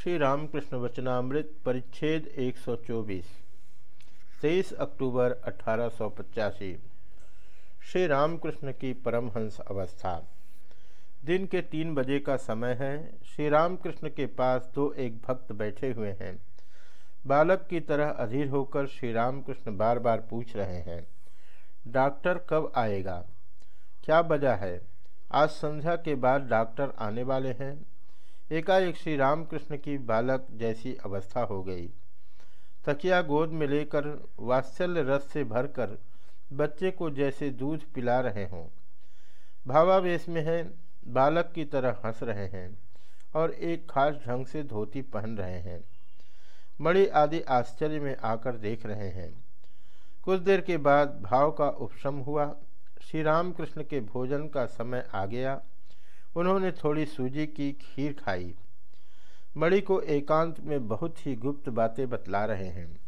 श्री रामकृष्ण वचनामृत परिच्छेद 124 तेईस अक्टूबर अठारह सौ पचासी। श्री रामकृष्ण की परमहंस अवस्था। दिन के तीन बजे का समय है। श्री रामकृष्ण के पास दो एक भक्त बैठे हुए हैं। बालक की तरह अधीर होकर श्री रामकृष्ण बार बार पूछ रहे हैं, डॉक्टर कब आएगा? क्या वजह है? आज संध्या के बाद डॉक्टर आने वाले हैं। एकाएक श्री रामकृष्ण की बालक जैसी अवस्था हो गई। तकिया गोद में लेकर वात्सल्य रस से भरकर बच्चे को जैसे दूध पिला रहे हों। भावावेश में है, बालक की तरह हंस रहे हैं और एक खास ढंग से धोती पहन रहे हैं। मणि आदि आश्चर्य में आकर देख रहे हैं। कुछ देर के बाद भाव का उपशम हुआ। श्री रामकृष्ण के भोजन का समय आ गया। उन्होंने थोड़ी सूजी की खीर खाई। मणि को एकांत में बहुत ही गुप्त बातें बतला रहे हैं।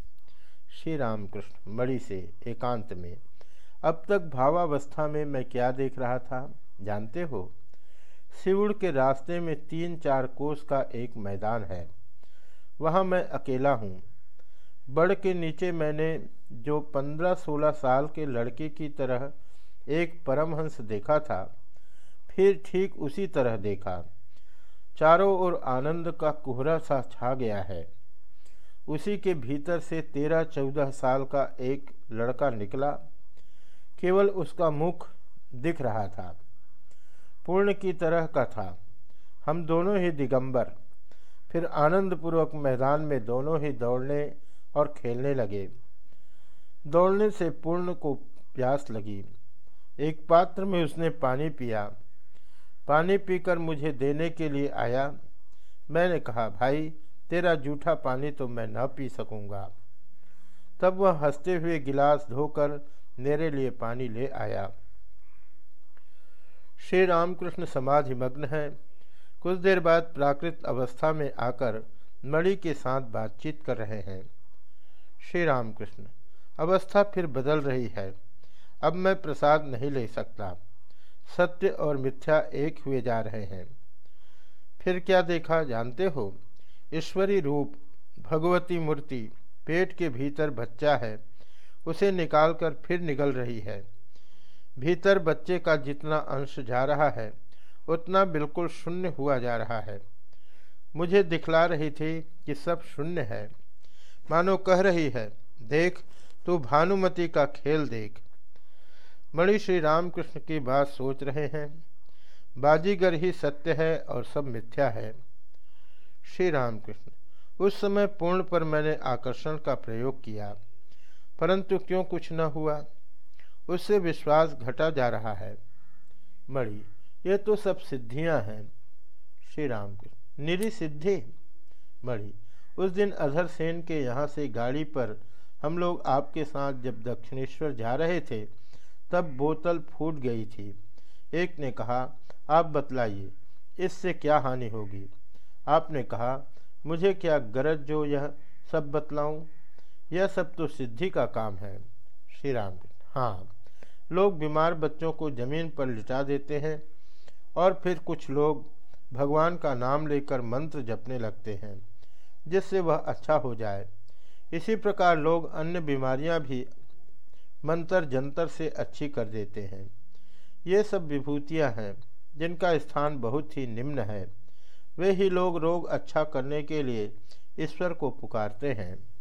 श्री रामकृष्ण मणि से एकांत में, अब तक भावावस्था में मैं क्या देख रहा था? जानते हो? सिवुड़ के रास्ते में तीन चार कोस का एक मैदान है। वहाँ मैं अकेला हूँ। बड़ के नीचे मैंने जो पंद्रह सोलह साल के लड़के की तरह एक परमहंस देखा था। फिर ठीक उसी तरह देखा। चारों ओर आनंद का कोहरा सा छा गया है। उसी के भीतर से तेरह चौदह साल का एक लड़का निकला। केवल उसका मुख दिख रहा था। पूर्ण की तरह का था। हम दोनों ही दिगंबर। फिर आनंदपूर्वक मैदान में दोनों ही दौड़ने और खेलने लगे। दौड़ने से पूर्ण को प्यास लगी। एक पात्र में उसने पानी पिया। पानी पीकर मुझे देने के लिए आया। मैंने कहा, भाई, तेरा जूठा पानी तो मैं न पी सकूँगा। तब वह हँसते हुए गिलास धोकर मेरे लिए पानी ले आया। श्री रामकृष्ण समाधि मग्न है। कुछ देर बाद प्राकृत अवस्था में आकर मणि के साथ बातचीत कर रहे हैं। श्री रामकृष्ण, अवस्था फिर बदल रही है। अब मैं प्रसाद नहीं ले सकता। सत्य और मिथ्या एक हुए जा रहे हैं। फिर क्या देखा जानते हो? ईश्वरी रूप, भगवती मूर्ति, पेट के भीतर बच्चा है, उसे निकालकर फिर निकल रही है। भीतर बच्चे का जितना अंश जा रहा है, उतना बिल्कुल शून्य हुआ जा रहा है। मुझे दिखला रही थी कि सब शून्य है। मानो कह रही है, देख, तू भानुमति का खेल देख। मणि श्री रामकृष्ण की बात सोच रहे हैं। बाजीगर ही सत्य है और सब मिथ्या है। श्री रामकृष्ण, उस समय पूर्ण पर मैंने आकर्षण का प्रयोग किया, परंतु क्यों कुछ न हुआ? उससे विश्वास घटा जा रहा है। मणि, ये तो सब सिद्धियाँ हैं। श्री रामकृष्ण, निरी सिद्धि? मणि, उस दिन अधर सेन के यहाँ से गाड़ी पर हम लोग आपके साथ जब दक्षिणेश्वर जा रहे थे तब बोतल फूट गई थी। एक ने कहा, आप बतलाइए, इससे क्या हानि होगी? आपने कहा, मुझे क्या गरज जो यह सब बतलाऊं? यह सब तो सिद्धि का काम है। श्री राम हाँ लोग बीमार बच्चों को ज़मीन पर लिटा देते हैं और फिर कुछ लोग भगवान का नाम लेकर मंत्र जपने लगते हैं, जिससे वह अच्छा हो जाए। इसी प्रकार लोग अन्य बीमारियाँ भी मंत्र जंतर से अच्छी कर देते हैं। ये सब विभूतियाँ हैं, जिनका स्थान बहुत ही निम्न है। वे ही लोग रोग अच्छा करने के लिए ईश्वर को पुकारते हैं।